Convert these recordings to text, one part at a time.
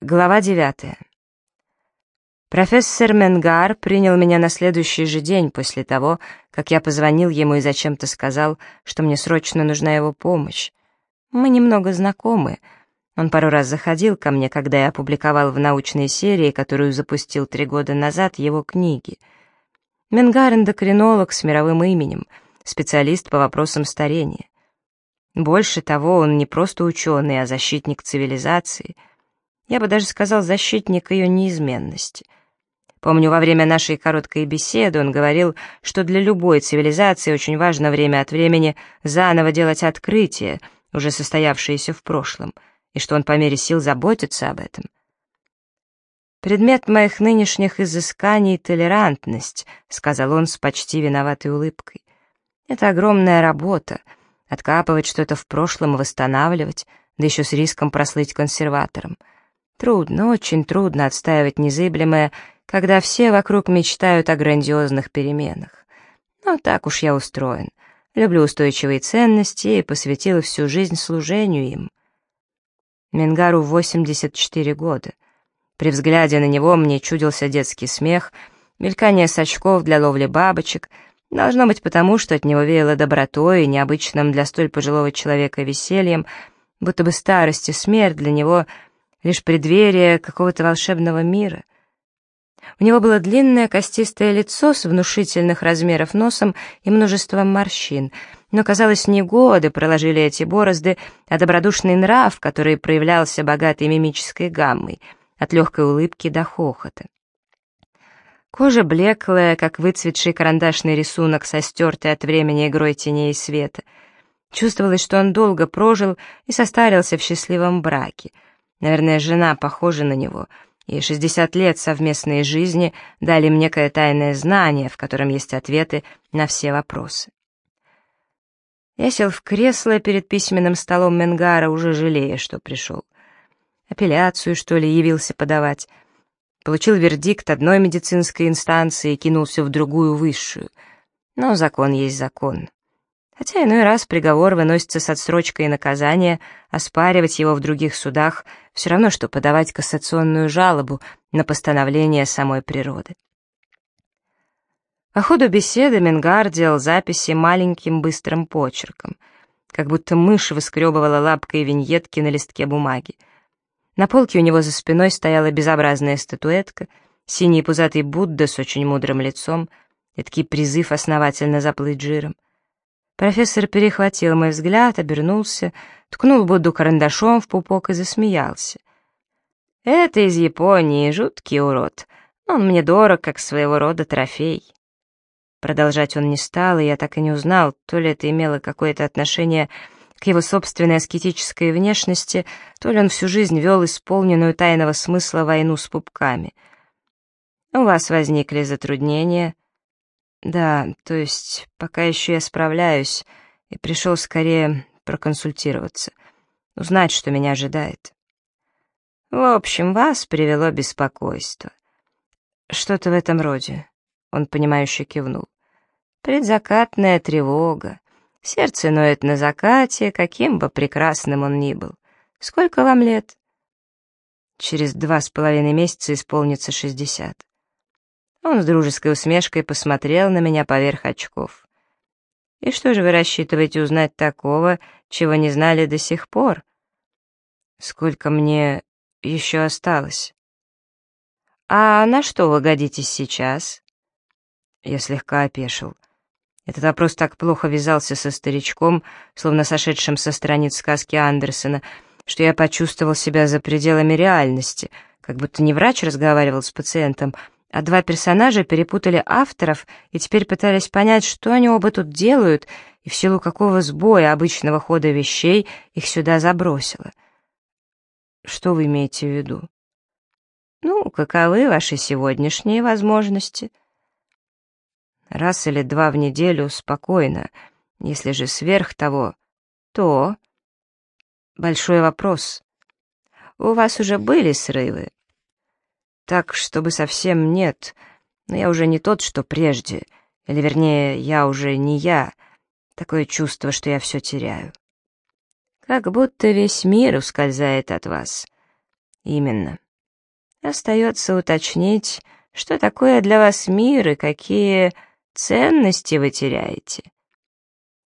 Глава девятая. Профессор Менгар принял меня на следующий же день после того, как я позвонил ему и зачем-то сказал, что мне срочно нужна его помощь. Мы немного знакомы. Он пару раз заходил ко мне, когда я опубликовал в научной серии, которую запустил три года назад, его книги. Менгар — эндокринолог с мировым именем, специалист по вопросам старения. Больше того, он не просто ученый, а защитник цивилизации — я бы даже сказал, защитник ее неизменности. Помню, во время нашей короткой беседы он говорил, что для любой цивилизации очень важно время от времени заново делать открытия, уже состоявшиеся в прошлом, и что он по мере сил заботится об этом. «Предмет моих нынешних изысканий — толерантность», — сказал он с почти виноватой улыбкой. «Это огромная работа — откапывать что-то в прошлом и восстанавливать, да еще с риском прослыть консерватором». Трудно, очень трудно отстаивать незыблемое, когда все вокруг мечтают о грандиозных переменах. Но так уж я устроен. Люблю устойчивые ценности и посвятил всю жизнь служению им. Мингару 84 года. При взгляде на него мне чудился детский смех, мелькание сачков для ловли бабочек. Должно быть потому, что от него веяло добротой и необычным для столь пожилого человека весельем, будто бы старость и смерть для него — лишь преддверие какого-то волшебного мира. У него было длинное костистое лицо с внушительных размеров носом и множеством морщин, но, казалось, не годы проложили эти борозды, а добродушный нрав, который проявлялся богатой мимической гаммой, от легкой улыбки до хохота. Кожа блеклая, как выцветший карандашный рисунок со стертой от времени игрой теней и света. Чувствовалось, что он долго прожил и состарился в счастливом браке — Наверное, жена похожа на него, и 60 лет совместной жизни дали мне некое тайное знание, в котором есть ответы на все вопросы. Я сел в кресло перед письменным столом Менгара, уже жалея, что пришел. Апелляцию, что ли, явился подавать. Получил вердикт одной медицинской инстанции и кинулся в другую высшую. Но закон есть закон. Хотя иной раз приговор выносится с отсрочкой наказания, оспаривать его в других судах все равно, что подавать кассационную жалобу на постановление самой природы. По ходу беседы Менгар делал записи маленьким быстрым почерком, как будто мышь выскребывала лапкой виньетки на листке бумаги. На полке у него за спиной стояла безобразная статуэтка, синий пузатый Будда с очень мудрым лицом, эдакий призыв основательно заплыть жиром. Профессор перехватил мой взгляд, обернулся, ткнул Будду карандашом в пупок и засмеялся. «Это из Японии, жуткий урод. Он мне дорог, как своего рода трофей». Продолжать он не стал, и я так и не узнал, то ли это имело какое-то отношение к его собственной аскетической внешности, то ли он всю жизнь вел исполненную тайного смысла войну с пупками. «У вас возникли затруднения?» Да, то есть пока еще я справляюсь, и пришел скорее проконсультироваться, узнать, что меня ожидает. В общем, вас привело беспокойство. Что-то в этом роде. Он, понимающе кивнул. Предзакатная тревога. Сердце ноет на закате, каким бы прекрасным он ни был. Сколько вам лет? Через два с половиной месяца исполнится шестьдесят. Он с дружеской усмешкой посмотрел на меня поверх очков. «И что же вы рассчитываете узнать такого, чего не знали до сих пор? Сколько мне еще осталось?» «А на что вы годитесь сейчас?» Я слегка опешил. Этот вопрос так плохо вязался со старичком, словно сошедшим со страниц сказки Андерсона, что я почувствовал себя за пределами реальности, как будто не врач разговаривал с пациентом, а два персонажа перепутали авторов и теперь пытались понять, что они оба тут делают и в силу какого сбоя обычного хода вещей их сюда забросило. Что вы имеете в виду? Ну, каковы ваши сегодняшние возможности? Раз или два в неделю спокойно, если же сверх того, то... Большой вопрос. У вас уже были срывы? Так, чтобы совсем нет. Но я уже не тот, что прежде. Или, вернее, я уже не я. Такое чувство, что я все теряю. Как будто весь мир ускользает от вас. Именно. Остается уточнить, что такое для вас мир и какие ценности вы теряете.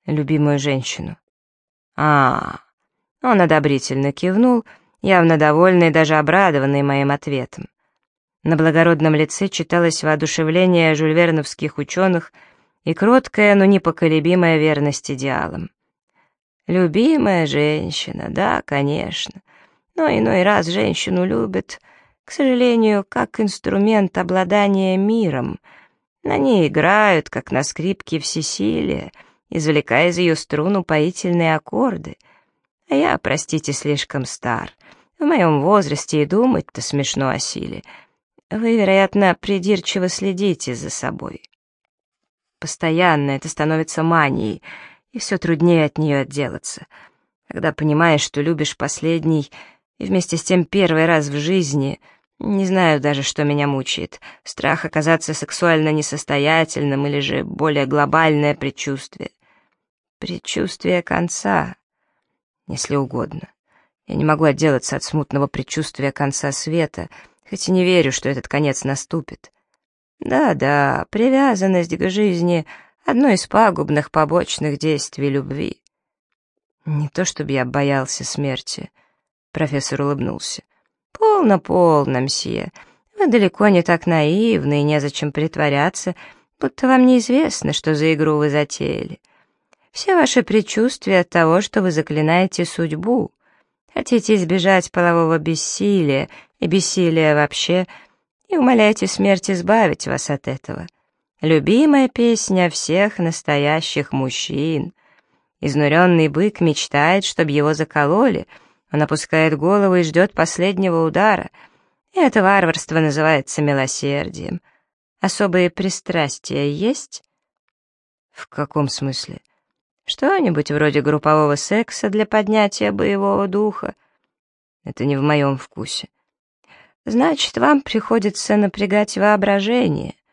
Любимую женщину. А, он одобрительно кивнул, явно довольный, даже обрадованный моим ответом. На благородном лице читалось воодушевление жульверновских ученых и кроткая, но непоколебимая верность идеалам. Любимая женщина, да, конечно. Но иной раз женщину любят, к сожалению, как инструмент обладания миром. На ней играют, как на скрипке всесилие, извлекая из ее струн упоительные аккорды. А я, простите, слишком стар. В моем возрасте и думать-то смешно о силе. Вы, вероятно, придирчиво следите за собой. Постоянно это становится манией — и все труднее от нее отделаться. Когда понимаешь, что любишь последний, и вместе с тем первый раз в жизни, не знаю даже, что меня мучает, страх оказаться сексуально несостоятельным или же более глобальное предчувствие. Предчувствие конца, если угодно. Я не могу отделаться от смутного предчувствия конца света, хоть и не верю, что этот конец наступит. Да-да, привязанность к жизни — одно из пагубных побочных действий любви. Не то чтобы я боялся смерти, профессор улыбнулся. Полно, полно, мсье. Вы далеко не так наивны и незачем притворяться, будто вам неизвестно, что за игру вы затеяли. Все ваши предчувствия от того, что вы заклинаете судьбу. Хотите избежать полового бессилия и бессилия вообще, и умоляете смерть избавить вас от этого. Любимая песня всех настоящих мужчин. Изнуренный бык мечтает, чтобы его закололи. Он опускает голову и ждет последнего удара. И это варварство называется милосердием. Особые пристрастия есть? В каком смысле? Что-нибудь вроде группового секса для поднятия боевого духа. Это не в моем вкусе. Значит, вам приходится напрягать воображение —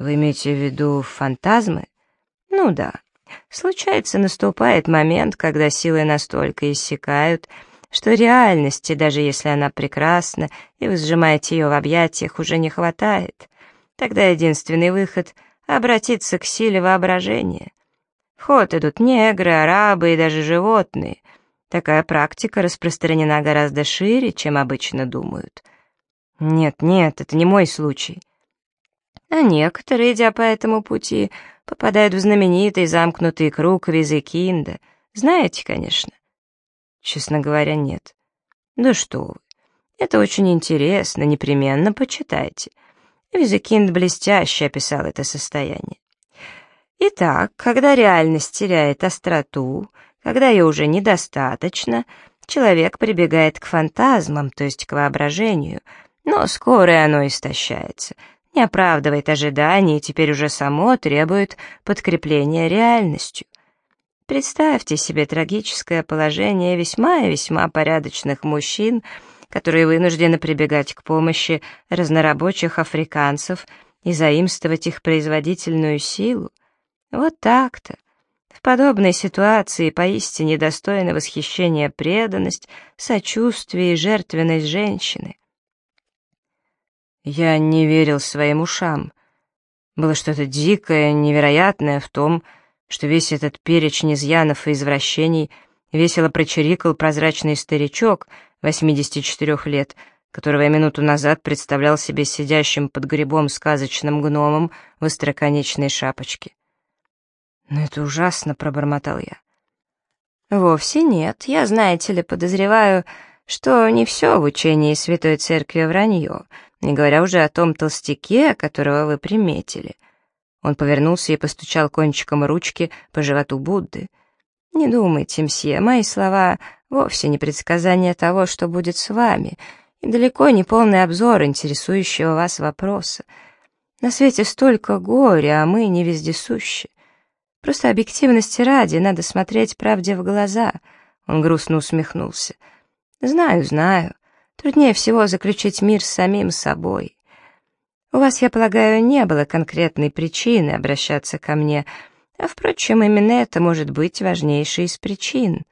вы имеете в виду фантазмы? Ну да. Случается, наступает момент, когда силы настолько иссякают, что реальности, даже если она прекрасна, и вы сжимаете ее в объятиях, уже не хватает. Тогда единственный выход — обратиться к силе воображения. В ход идут негры, арабы и даже животные. Такая практика распространена гораздо шире, чем обычно думают. Нет, нет, это не мой случай. А некоторые, идя по этому пути, попадают в знаменитый замкнутый круг Визекинда. Знаете, конечно? Честно говоря, нет. Да что вы. Это очень интересно, непременно почитайте. Визекинд блестяще описал это состояние. Итак, когда реальность теряет остроту, когда ее уже недостаточно, человек прибегает к фантазмам, то есть к воображению, но скоро оно истощается — не оправдывает ожиданий и теперь уже само требует подкрепления реальностью. Представьте себе трагическое положение весьма и весьма порядочных мужчин, которые вынуждены прибегать к помощи разнорабочих африканцев и заимствовать их производительную силу. Вот так-то. В подобной ситуации поистине достойна восхищения преданность, сочувствие и жертвенность женщины. Я не верил своим ушам. Было что-то дикое, невероятное в том, что весь этот перечень изъянов и извращений весело прочирикал прозрачный старичок 84 лет, которого я минуту назад представлял себе сидящим под грибом сказочным гномом в остроконечной шапочке. «Но это ужасно», — пробормотал я. «Вовсе нет. Я, знаете ли, подозреваю, что не все в учении Святой Церкви вранье, не говоря уже о том толстяке, которого вы приметили. Он повернулся и постучал кончиком ручки по животу Будды. «Не думайте, мсье, мои слова вовсе не предсказание того, что будет с вами, и далеко не полный обзор интересующего вас вопроса. На свете столько горя, а мы не вездесущи. Просто объективности ради надо смотреть правде в глаза». Он грустно усмехнулся. «Знаю, знаю. Труднее всего заключить мир с самим собой. У вас, я полагаю, не было конкретной причины обращаться ко мне, а, впрочем, именно это может быть важнейшей из причин.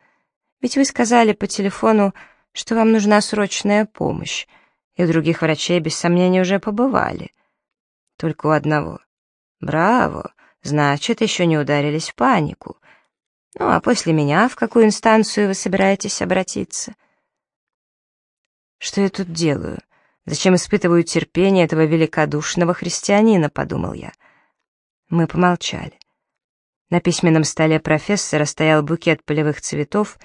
Ведь вы сказали по телефону, что вам нужна срочная помощь. и у других врачей, без сомнения, уже побывали. Только у одного. Браво! Значит, еще не ударились в панику. Ну, а после меня в какую инстанцию вы собираетесь обратиться? Что я тут делаю? Зачем испытываю терпение этого великодушного христианина, подумал я. Мы помолчали. На письменном столе профессора стоял букет полевых цветов,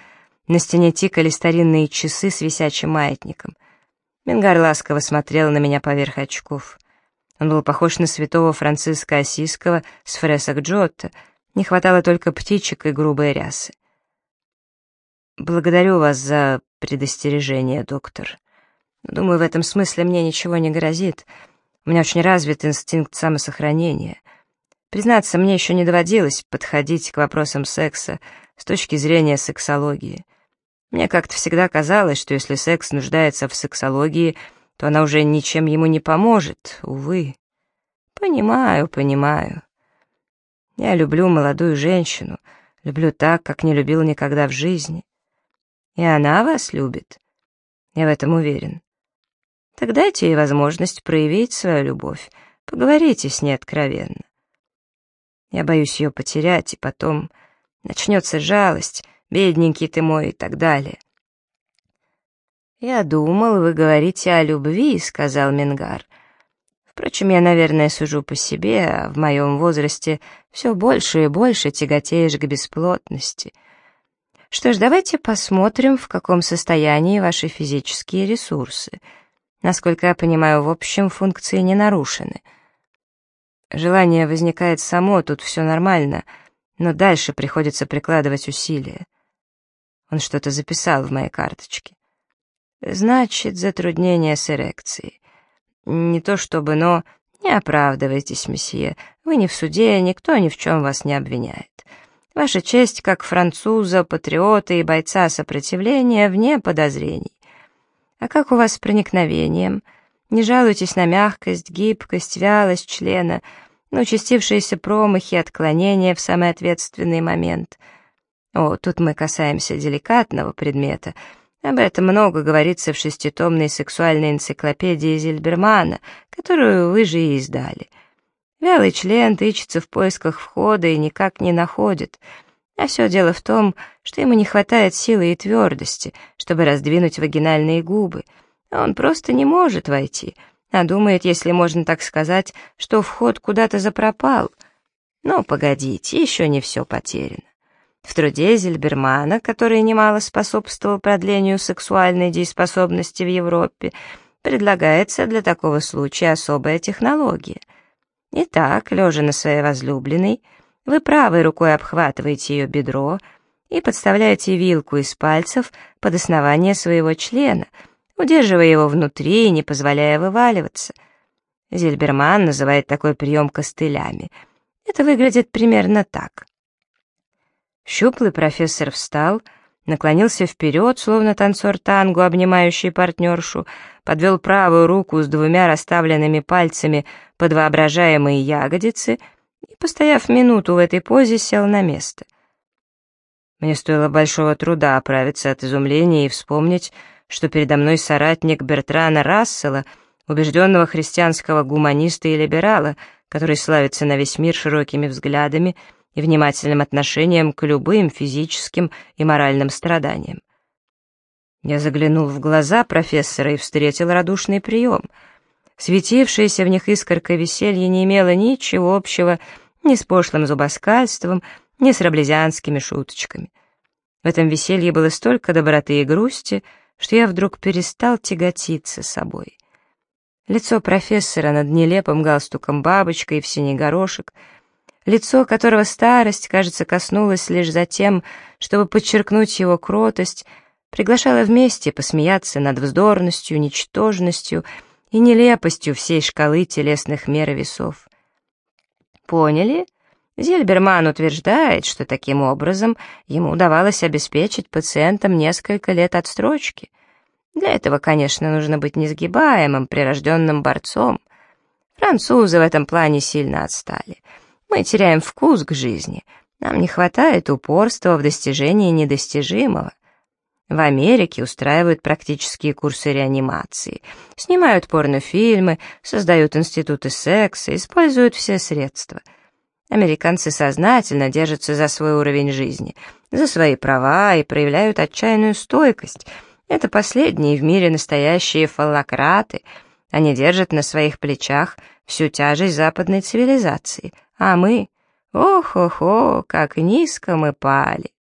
на стене тикали старинные часы с висячим маятником. Мингар ласково смотрел на меня поверх очков. Он был похож на святого Франциска Осиского с фресок Джотто, не хватало только птичек и грубой рясы. «Благодарю вас за предостережение, доктор. Думаю, в этом смысле мне ничего не грозит. У меня очень развит инстинкт самосохранения. Признаться, мне еще не доводилось подходить к вопросам секса с точки зрения сексологии. Мне как-то всегда казалось, что если секс нуждается в сексологии, то она уже ничем ему не поможет, увы. Понимаю, понимаю. Я люблю молодую женщину, люблю так, как не любил никогда в жизни. И она вас любит. Я в этом уверен. Так дайте ей возможность проявить свою любовь, поговорите с ней откровенно. Я боюсь ее потерять, и потом начнется жалость, бедненький ты мой и так далее. «Я думал, вы говорите о любви», — сказал Мингар. «Впрочем, я, наверное, сужу по себе, а в моем возрасте все больше и больше тяготеешь к бесплотности. Что ж, давайте посмотрим, в каком состоянии ваши физические ресурсы. Насколько я понимаю, в общем, функции не нарушены». Желание возникает само, тут все нормально, но дальше приходится прикладывать усилия. Он что-то записал в моей карточке. Значит, затруднение с эрекцией. Не то чтобы, но... Не оправдывайтесь, месье. Вы не в суде, никто ни в чем вас не обвиняет. Ваша честь, как француза, патриота и бойца сопротивления, вне подозрений. А как у вас с проникновением? Не жалуйтесь на мягкость, гибкость, вялость члена — но участившиеся промахи, отклонения в самый ответственный момент. О, тут мы касаемся деликатного предмета. Об этом много говорится в шеститомной сексуальной энциклопедии Зильбермана, которую вы же и издали. Вялый член тычется в поисках входа и никак не находит. А все дело в том, что ему не хватает силы и твердости, чтобы раздвинуть вагинальные губы. Он просто не может войти — а думает, если можно так сказать, что вход куда-то запропал. Но погодите, еще не все потеряно. В труде Зельбермана, который немало способствовал продлению сексуальной дееспособности в Европе, предлагается для такого случая особая технология. Итак, лежа на своей возлюбленной, вы правой рукой обхватываете ее бедро и подставляете вилку из пальцев под основание своего члена — удерживая его внутри и не позволяя вываливаться. Зильберман называет такой прием костылями. Это выглядит примерно так. Щуплый профессор встал, наклонился вперед, словно танцор танго, обнимающий партнершу, подвел правую руку с двумя расставленными пальцами под воображаемые ягодицы и, постояв минуту в этой позе, сел на место. Мне стоило большого труда оправиться от изумления и вспомнить, что передо мной соратник Бертрана Рассела, убежденного христианского гуманиста и либерала, который славится на весь мир широкими взглядами и внимательным отношением к любым физическим и моральным страданиям. Я заглянул в глаза профессора и встретил радушный прием. Светившаяся в них искорка веселья не имела ничего общего ни с пошлым зубоскальством, ни с раблезианскими шуточками. В этом веселье было столько доброты и грусти, что я вдруг перестал тяготиться собой. Лицо профессора над нелепым галстуком бабочкой в синий горошек, лицо которого старость, кажется, коснулась лишь за тем, чтобы подчеркнуть его кротость, приглашало вместе посмеяться над вздорностью, ничтожностью и нелепостью всей шкалы телесных мер и весов. Поняли? Зильберман утверждает, что таким образом ему удавалось обеспечить пациентам несколько лет отстрочки. Для этого, конечно, нужно быть несгибаемым, прирожденным борцом. Французы в этом плане сильно отстали. Мы теряем вкус к жизни. Нам не хватает упорства в достижении недостижимого. В Америке устраивают практические курсы реанимации, снимают порнофильмы, создают институты секса, используют все средства. Американцы сознательно держатся за свой уровень жизни, за свои права и проявляют отчаянную стойкость. Это последние в мире настоящие фаллократы. Они держат на своих плечах всю тяжесть западной цивилизации. А мы... Ох-ох-ох, как низко мы пали.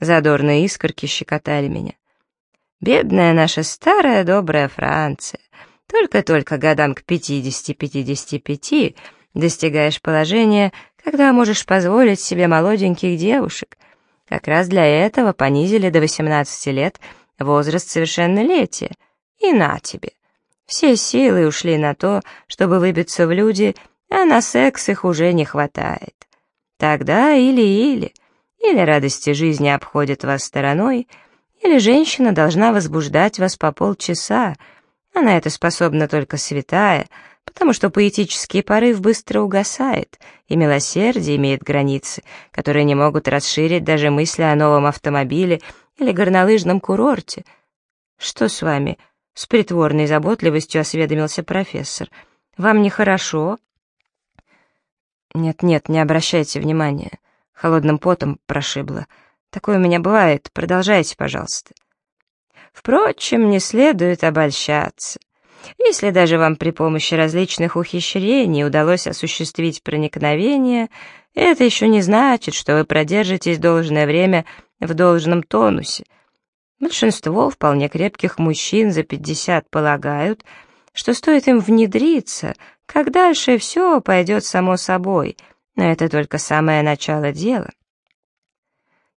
Задорные искорки щекотали меня. Бедная наша старая добрая Франция. Только-только годам к пятидесяти-пятидесяти пяти достигаешь положения, когда можешь позволить себе молоденьких девушек. Как раз для этого понизили до 18 лет возраст совершеннолетия. И на тебе. Все силы ушли на то, чтобы выбиться в люди, а на секс их уже не хватает. Тогда или-или. Или радости жизни обходят вас стороной, или женщина должна возбуждать вас по полчаса. Она это способна только святая, потому что поэтический порыв быстро угасает, и милосердие имеет границы, которые не могут расширить даже мысли о новом автомобиле или горнолыжном курорте. «Что с вами?» — с притворной заботливостью осведомился профессор. «Вам нехорошо?» «Нет-нет, не обращайте внимания. Холодным потом прошибло. Такое у меня бывает. Продолжайте, пожалуйста. Впрочем, не следует обольщаться. Если даже вам при помощи различных ухищрений удалось осуществить проникновение, это еще не значит, что вы продержитесь должное время в должном тонусе. Большинство вполне крепких мужчин за 50 полагают, что стоит им внедриться, как дальше все пойдет само собой — но это только самое начало дела.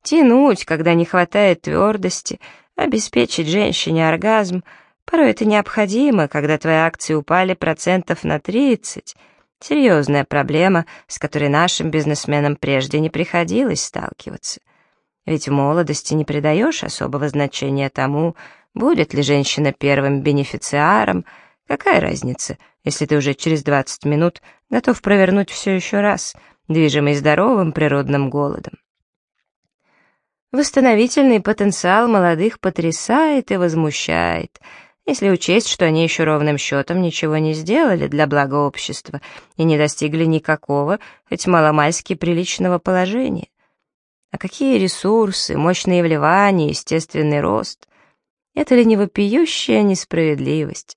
Тянуть, когда не хватает твердости, обеспечить женщине оргазм, порой это необходимо, когда твои акции упали процентов на 30. Серьезная проблема, с которой нашим бизнесменам прежде не приходилось сталкиваться. Ведь в молодости не придаешь особого значения тому, будет ли женщина первым бенефициаром, какая разница, если ты уже через 20 минут готов провернуть все еще раз, движимый здоровым природным голодом. Восстановительный потенциал молодых потрясает и возмущает, если учесть, что они еще ровным счетом ничего не сделали для блага общества и не достигли никакого, хоть маломальски приличного положения. А какие ресурсы, мощные вливания, естественный рост? Это ли не вопиющая несправедливость?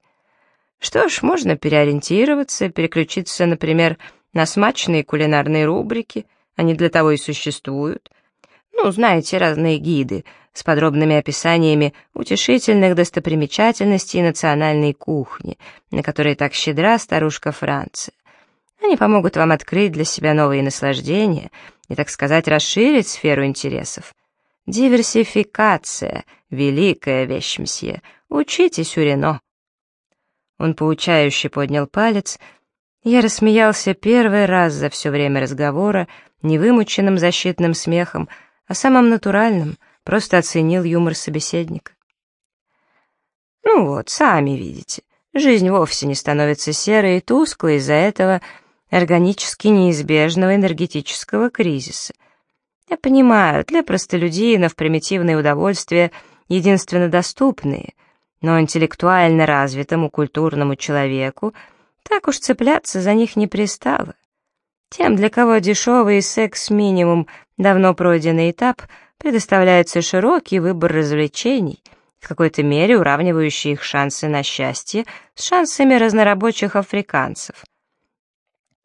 Что ж, можно переориентироваться, переключиться, например, на смачные кулинарные рубрики, они для того и существуют. Ну, знаете, разные гиды с подробными описаниями утешительных достопримечательностей национальной кухни, на которые так щедра старушка Франция. Они помогут вам открыть для себя новые наслаждения и, так сказать, расширить сферу интересов. Диверсификация — великая вещь, мсье. Учитесь у Рено. Он поучающе поднял палец. Я рассмеялся первый раз за все время разговора, невымученным защитным смехом, а самым натуральным, просто оценил юмор собеседника. Ну вот, сами видите, жизнь вовсе не становится серой и тусклой из-за этого органически неизбежного энергетического кризиса. Я понимаю, для простолюдинов примитивные удовольствия единственно доступные — но интеллектуально развитому культурному человеку так уж цепляться за них не пристало. Тем, для кого дешевый секс-минимум давно пройденный этап, предоставляется широкий выбор развлечений, в какой-то мере уравнивающий их шансы на счастье с шансами разнорабочих африканцев.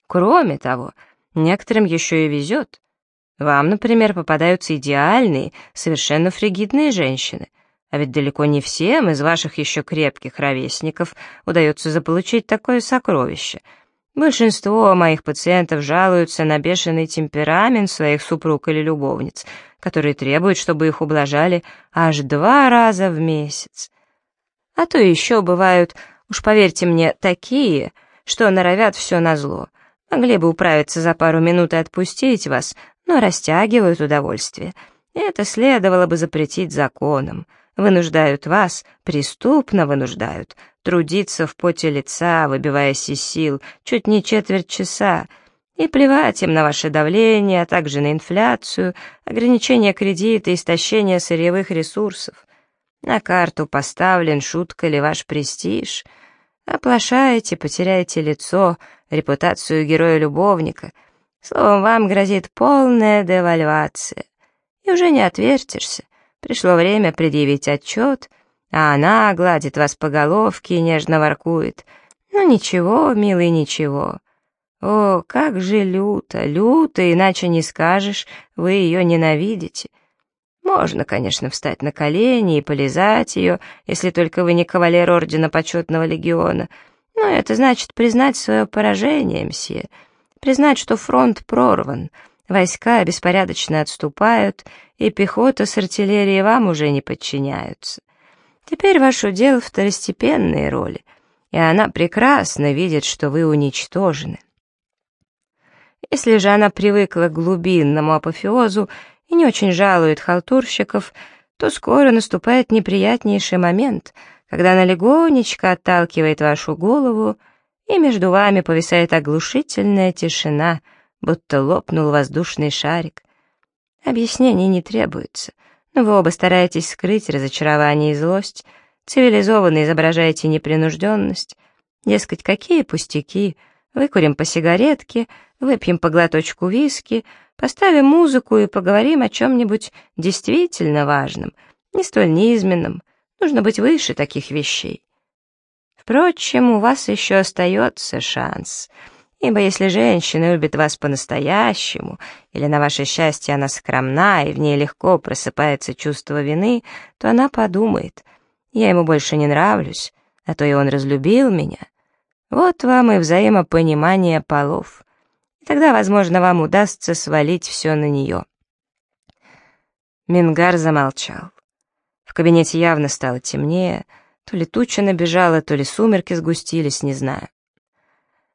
Кроме того, некоторым еще и везет. Вам, например, попадаются идеальные, совершенно фригидные женщины — а ведь далеко не всем из ваших еще крепких ровесников удается заполучить такое сокровище. Большинство моих пациентов жалуются на бешеный темперамент своих супруг или любовниц, которые требуют, чтобы их ублажали аж два раза в месяц. А то еще бывают, уж поверьте мне, такие, что норовят все назло. Могли бы управиться за пару минут и отпустить вас, но растягивают удовольствие. Это следовало бы запретить законом вынуждают вас, преступно вынуждают, трудиться в поте лица, выбиваясь из сил, чуть не четверть часа, и плевать им на ваше давление, а также на инфляцию, ограничение кредита, истощение сырьевых ресурсов. На карту поставлен, шутка ли ваш престиж. Оплошаете, потеряете лицо, репутацию героя-любовника. Словом, вам грозит полная девальвация. И уже не отвертишься. Пришло время предъявить отчет, а она гладит вас по головке и нежно воркует. Ну ничего, милый, ничего. О, как же люто, люто, иначе не скажешь, вы ее ненавидите. Можно, конечно, встать на колени и полизать ее, если только вы не кавалер Ордена Почетного Легиона, но это значит признать свое поражение, мсье, признать, что фронт прорван, войска беспорядочно отступают, и пехота с артиллерией вам уже не подчиняются. Теперь ваш удел второстепенные роли, и она прекрасно видит, что вы уничтожены. Если же она привыкла к глубинному апофеозу и не очень жалует халтурщиков, то скоро наступает неприятнейший момент, когда она легонечко отталкивает вашу голову, и между вами повисает оглушительная тишина, будто лопнул воздушный шарик. Объяснений не требуется, но вы оба стараетесь скрыть разочарование и злость, цивилизованно изображаете непринужденность. Дескать, какие пустяки, выкурим по сигаретке, выпьем по глоточку виски — Поставим музыку и поговорим о чем-нибудь действительно важном, не столь низменном. Нужно быть выше таких вещей. Впрочем, у вас еще остается шанс, ибо если женщина любит вас по-настоящему, или на ваше счастье она скромна, и в ней легко просыпается чувство вины, то она подумает, я ему больше не нравлюсь, а то и он разлюбил меня. Вот вам и взаимопонимание полов. Тогда, возможно, вам удастся свалить все на нее. Мингар замолчал. В кабинете явно стало темнее, то ли туча набежала, то ли сумерки сгустились, не знаю.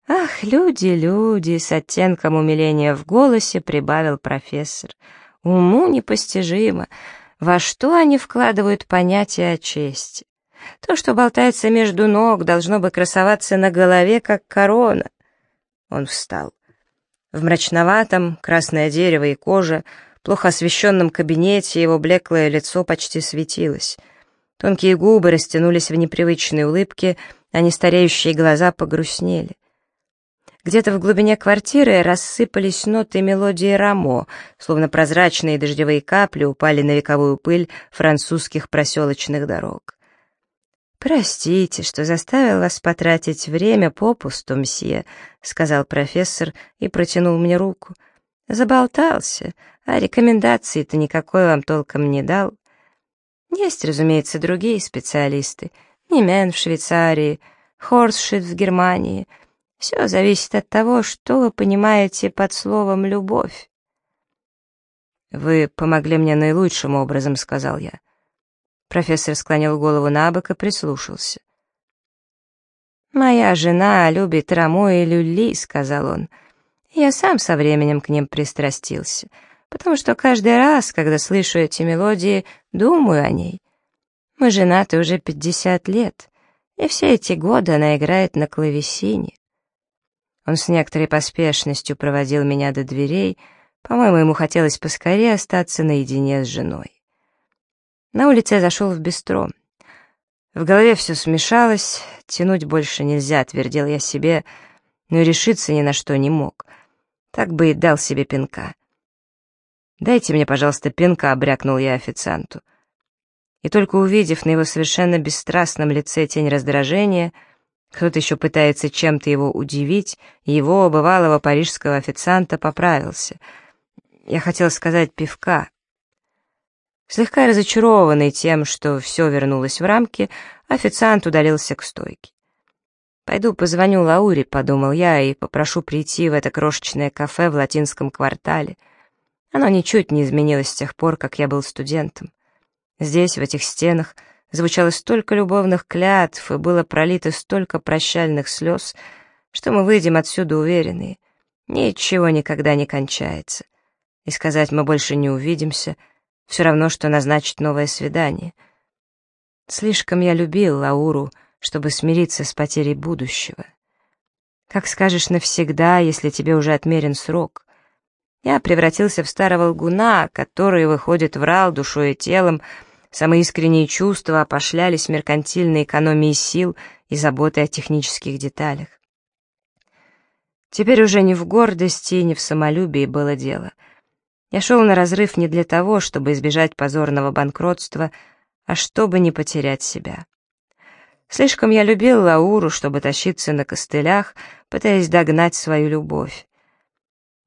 «Ах, люди, люди!» — с оттенком умиления в голосе прибавил профессор. «Уму непостижимо, во что они вкладывают понятие о чести. То, что болтается между ног, должно бы красоваться на голове, как корона». Он встал. В мрачноватом, красное дерево и кожа, плохо освещенном кабинете его блеклое лицо почти светилось. Тонкие губы растянулись в непривычной улыбке, а нестареющие глаза погрустнели. Где-то в глубине квартиры рассыпались ноты мелодии Рамо, словно прозрачные дождевые капли упали на вековую пыль французских проселочных дорог. «Простите, что заставил вас потратить время попусту, мсье», — сказал профессор и протянул мне руку. «Заболтался, а рекомендации-то никакой вам толком не дал. Есть, разумеется, другие специалисты. Немен в Швейцарии, Хорсшит в Германии. Все зависит от того, что вы понимаете под словом «любовь». «Вы помогли мне наилучшим образом», — сказал я. Профессор склонил голову на бок и прислушался. «Моя жена любит Рамо и Люли», — сказал он. «Я сам со временем к ним пристрастился, потому что каждый раз, когда слышу эти мелодии, думаю о ней. Мы женаты уже пятьдесят лет, и все эти годы она играет на клавесине». Он с некоторой поспешностью проводил меня до дверей, по-моему, ему хотелось поскорее остаться наедине с женой. На улице зашел в бистро. В голове все смешалось, тянуть больше нельзя, твердил я себе, но решиться ни на что не мог. Так бы и дал себе пинка. «Дайте мне, пожалуйста, пинка», — обрякнул я официанту. И только увидев на его совершенно бесстрастном лице тень раздражения, кто-то еще пытается чем-то его удивить, его, бывалого парижского официанта, поправился. Я хотел сказать «пивка». Слегка разочарованный тем, что все вернулось в рамки, официант удалился к стойке. «Пойду позвоню Лауре», — подумал я, «и попрошу прийти в это крошечное кафе в латинском квартале. Оно ничуть не изменилось с тех пор, как я был студентом. Здесь, в этих стенах, звучало столько любовных клятв и было пролито столько прощальных слез, что мы выйдем отсюда уверенные. Ничего никогда не кончается. И сказать мы больше не увидимся — все равно, что назначить новое свидание. Слишком я любил Лауру, чтобы смириться с потерей будущего. Как скажешь навсегда, если тебе уже отмерен срок. Я превратился в старого лгуна, который выходит врал душой и телом, Самые искренние чувства опошлялись меркантильной экономией сил и заботой о технических деталях. Теперь уже не в гордости и не в самолюбии было дело. Я шел на разрыв не для того, чтобы избежать позорного банкротства, а чтобы не потерять себя. Слишком я любил Лауру, чтобы тащиться на костылях, пытаясь догнать свою любовь.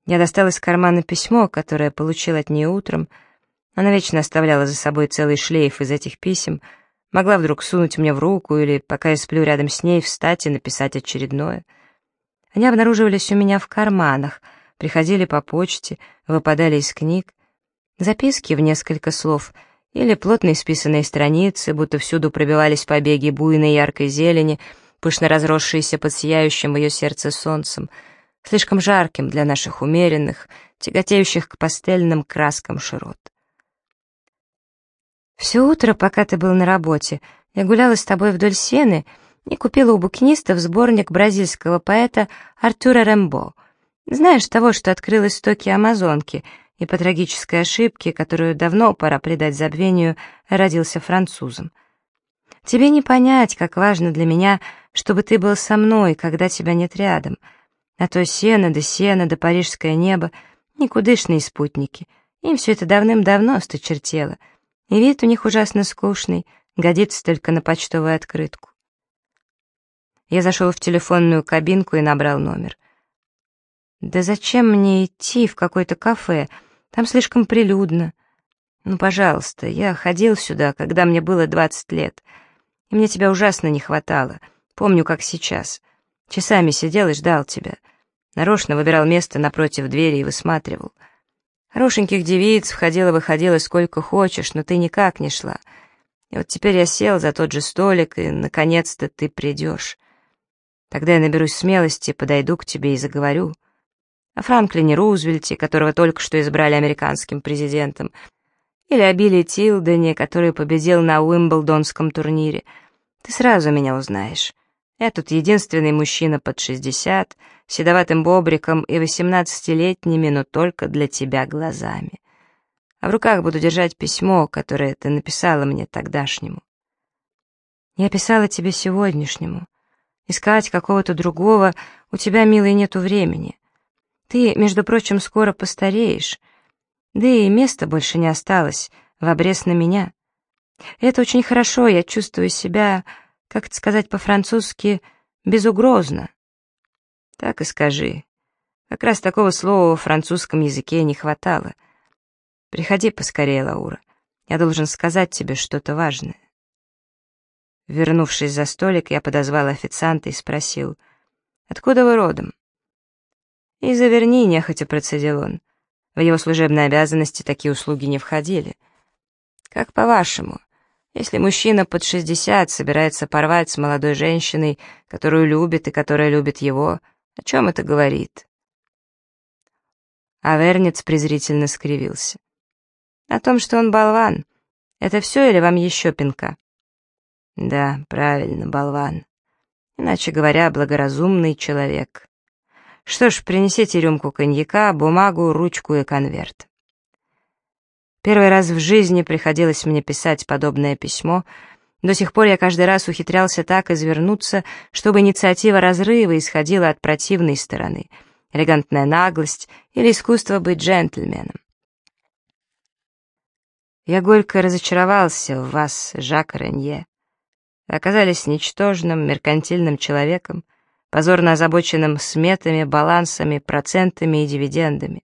Я достал из кармана письмо, которое получил от нее утром. Она вечно оставляла за собой целый шлейф из этих писем, могла вдруг сунуть мне в руку или, пока я сплю рядом с ней, встать и написать очередное. Они обнаруживались у меня в карманах, приходили по почте, выпадали из книг. Записки в несколько слов или плотно исписанные страницы, будто всюду пробивались побеги буйной яркой зелени, пышно разросшиеся под сияющим ее сердце солнцем — слишком жарким для наших умеренных, тяготеющих к пастельным краскам широт. Все утро, пока ты был на работе, я гуляла с тобой вдоль сены и купила у букинистов сборник бразильского поэта Артура Рембо. Знаешь того, что открыл истоки Амазонки и по трагической ошибке, которую давно пора предать забвению, родился французом. Тебе не понять, как важно для меня, чтобы ты был со мной, когда тебя нет рядом — а то сено да сено да парижское небо — никудышные спутники. Им все это давным-давно сточертело, и вид у них ужасно скучный, годится только на почтовую открытку. Я зашел в телефонную кабинку и набрал номер. «Да зачем мне идти в какое-то кафе? Там слишком прилюдно. Ну, пожалуйста, я ходил сюда, когда мне было двадцать лет, и мне тебя ужасно не хватало. Помню, как сейчас. Часами сидел и ждал тебя. Нарочно выбирал место напротив двери и высматривал. Хорошеньких девиц входила-выходила сколько хочешь, но ты никак не шла. И вот теперь я сел за тот же столик, и, наконец-то, ты придешь. Тогда я наберусь смелости, подойду к тебе и заговорю. О Франклине Рузвельте, которого только что избрали американским президентом, или о Билли Тилдене, который победил на Уимблдонском турнире. Ты сразу меня узнаешь. Я тут единственный мужчина под шестьдесят, седоватым бобриком и восемнадцатилетними, но только для тебя глазами. А в руках буду держать письмо, которое ты написала мне тогдашнему. Я писала тебе сегодняшнему. Искать какого-то другого у тебя, милый, нету времени. Ты, между прочим, скоро постареешь. Да и места больше не осталось в обрез на меня. Это очень хорошо, я чувствую себя как это сказать по-французски, безугрозно. Так и скажи. Как раз такого слова во французском языке не хватало. Приходи поскорее, Лаура. Я должен сказать тебе что-то важное. Вернувшись за столик, я подозвал официанта и спросил, «Откуда вы родом?» «Из Аверни», — нехотя процедил он. В его служебные обязанности такие услуги не входили. «Как по-вашему, если мужчина под 60 собирается порвать с молодой женщиной, которую любит и которая любит его, о чем это говорит? Авернец презрительно скривился. О том, что он болван. Это все или вам еще пинка? Да, правильно, болван. Иначе говоря, благоразумный человек. Что ж, принесите рюмку коньяка, бумагу, ручку и конверт. Первый раз в жизни приходилось мне писать подобное письмо. До сих пор я каждый раз ухитрялся так извернуться, чтобы инициатива разрыва исходила от противной стороны. Элегантная наглость или искусство быть джентльменом. Я горько разочаровался в вас, Жак Ренье. Вы оказались ничтожным, меркантильным человеком, позорно озабоченным сметами, балансами, процентами и дивидендами.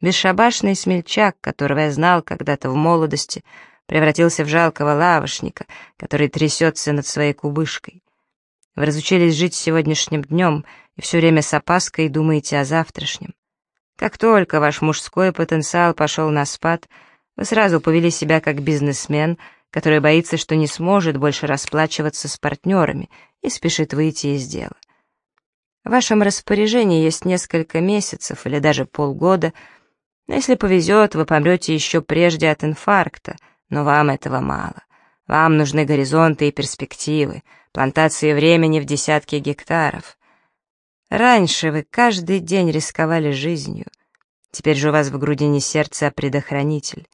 Бесшабашный смельчак, которого я знал когда-то в молодости, превратился в жалкого лавошника, который трясется над своей кубышкой. Вы разучились жить сегодняшним днем и все время с опаской думаете о завтрашнем. Как только ваш мужской потенциал пошел на спад, вы сразу повели себя как бизнесмен, который боится, что не сможет больше расплачиваться с партнерами и спешит выйти из дела. В вашем распоряжении есть несколько месяцев или даже полгода — но если повезет, вы помрете еще прежде от инфаркта, но вам этого мало. Вам нужны горизонты и перспективы, плантации времени в десятки гектаров. Раньше вы каждый день рисковали жизнью. Теперь же у вас в груди не сердце, а предохранитель.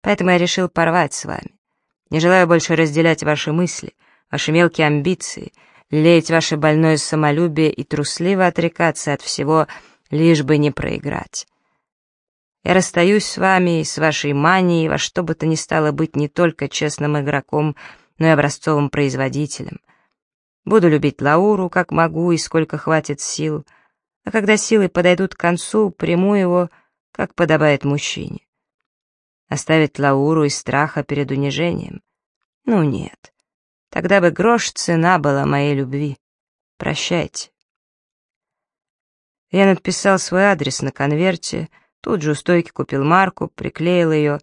Поэтому я решил порвать с вами. Не желаю больше разделять ваши мысли, ваши мелкие амбиции, лелеять ваше больное самолюбие и трусливо отрекаться от всего, лишь бы не проиграть. Я расстаюсь с вами и с вашей манией во что бы то ни стало быть не только честным игроком, но и образцовым производителем. Буду любить Лауру, как могу и сколько хватит сил, а когда силы подойдут к концу, приму его, как подобает мужчине. Оставить Лауру из страха перед унижением? Ну нет. Тогда бы грош цена была моей любви. Прощайте. Я написал свой адрес на конверте, тут же у стойки купил марку, приклеил ее,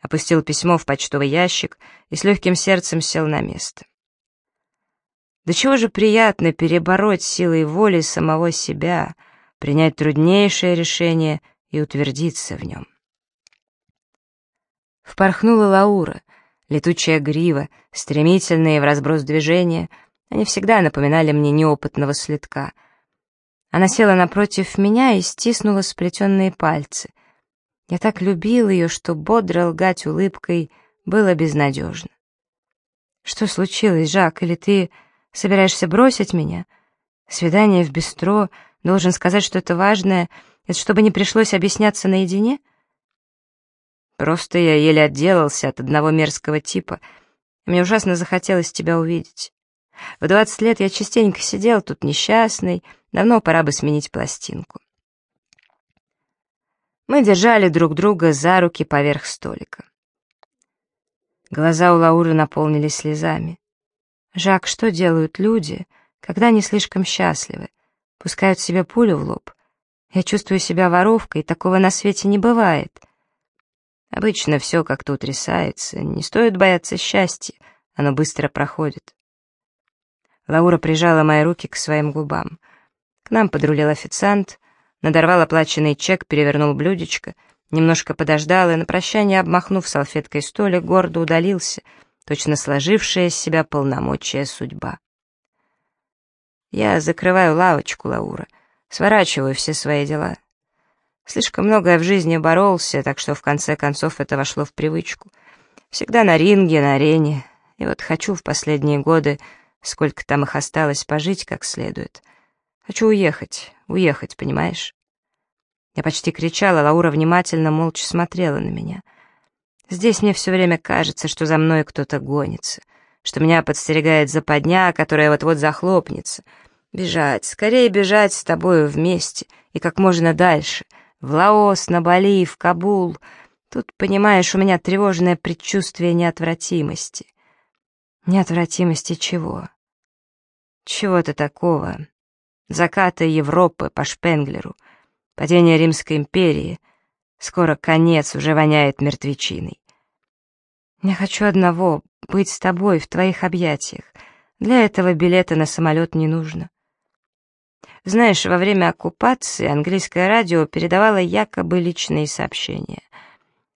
опустил письмо в почтовый ящик и с легким сердцем сел на место. До чего же приятно перебороть силой воли самого себя, принять труднейшее решение и утвердиться в нем. Впорхнула Лаура, летучая грива, стремительные в разброс движения, они всегда напоминали мне неопытного следка. Она села напротив меня и стиснула сплетенные пальцы. Я так любил ее, что бодро лгать улыбкой было безнадежно. «Что случилось, Жак, или ты собираешься бросить меня? Свидание в бистро, должен сказать что-то важное, это чтобы не пришлось объясняться наедине?» Просто я еле отделался от одного мерзкого типа. Мне ужасно захотелось тебя увидеть. В двадцать лет я частенько сидел тут несчастный, давно пора бы сменить пластинку. Мы держали друг друга за руки поверх столика. Глаза у Лауры наполнились слезами. «Жак, что делают люди, когда они слишком счастливы? Пускают себе пулю в лоб? Я чувствую себя воровкой, такого на свете не бывает». Обычно все как-то утрясается, не стоит бояться счастья, оно быстро проходит. Лаура прижала мои руки к своим губам. Нам подрулил официант, надорвал оплаченный чек, перевернул блюдечко, немножко подождал и на прощание, обмахнув салфеткой столик, гордо удалился, точно сложившая из себя полномочия судьба. Я закрываю лавочку, Лаура, сворачиваю все свои дела. Слишком много я в жизни боролся, так что в конце концов это вошло в привычку. Всегда на ринге, на арене. И вот хочу в последние годы, сколько там их осталось, пожить как следует. Хочу уехать, уехать, понимаешь? Я почти кричала, Лаура внимательно, молча смотрела на меня. Здесь мне все время кажется, что за мной кто-то гонится, что меня подстерегает западня, которая вот-вот захлопнется. Бежать, скорее бежать с тобою вместе и как можно дальше — в Лаос, на Бали, в Кабул. Тут, понимаешь, у меня тревожное предчувствие неотвратимости. Неотвратимости чего? Чего-то такого. Заката Европы по Шпенглеру, падение Римской империи. Скоро конец уже воняет мертвечиной. Я хочу одного — быть с тобой в твоих объятиях. Для этого билета на самолет не нужно. Знаешь, во время оккупации английское радио передавало якобы личные сообщения.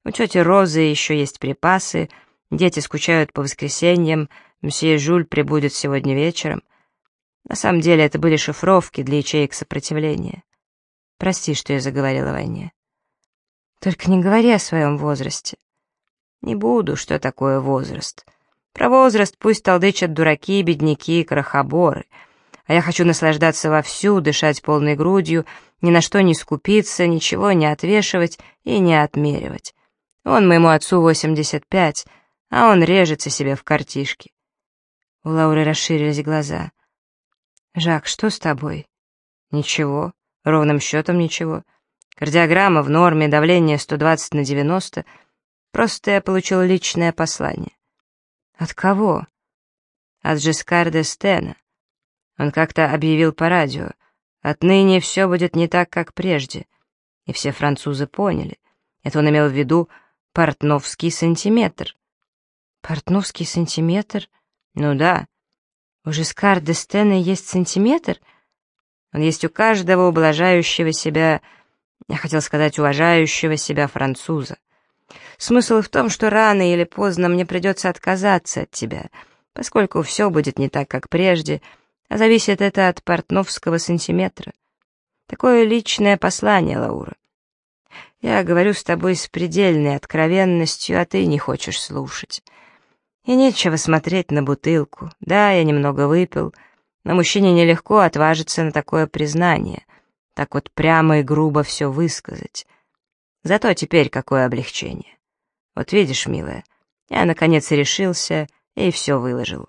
У тети Розы еще есть припасы, дети скучают по воскресеньям, мсье Жюль прибудет сегодня вечером. На самом деле это были шифровки для ячеек сопротивления. Прости, что я заговорила о войне. Только не говори о своем возрасте. Не буду, что такое возраст. Про возраст пусть толдычат дураки, бедняки, крохоборы — а я хочу наслаждаться вовсю, дышать полной грудью, ни на что не скупиться, ничего не отвешивать и не отмеривать. Он моему отцу 85, а он режется себе в картишке. У Лауры расширились глаза. «Жак, что с тобой?» «Ничего, ровным счетом ничего. Кардиограмма в норме, давление 120 на 90. Просто я получил личное послание». «От кого?» «От Джискарда Стена. Он как-то объявил по радио, отныне все будет не так, как прежде. И все французы поняли. Это он имел в виду портновский сантиметр. Портновский сантиметр? Ну да. У Жескар де Стена есть сантиметр? Он есть у каждого ублажающего себя, я хотел сказать, уважающего себя француза. Смысл в том, что рано или поздно мне придется отказаться от тебя, поскольку все будет не так, как прежде — а зависит это от портновского сантиметра. Такое личное послание, Лаура. Я говорю с тобой с предельной откровенностью, а ты не хочешь слушать. И нечего смотреть на бутылку. Да, я немного выпил, но мужчине нелегко отважиться на такое признание. Так вот прямо и грубо все высказать. Зато теперь какое облегчение. Вот видишь, милая, я наконец решился и все выложил.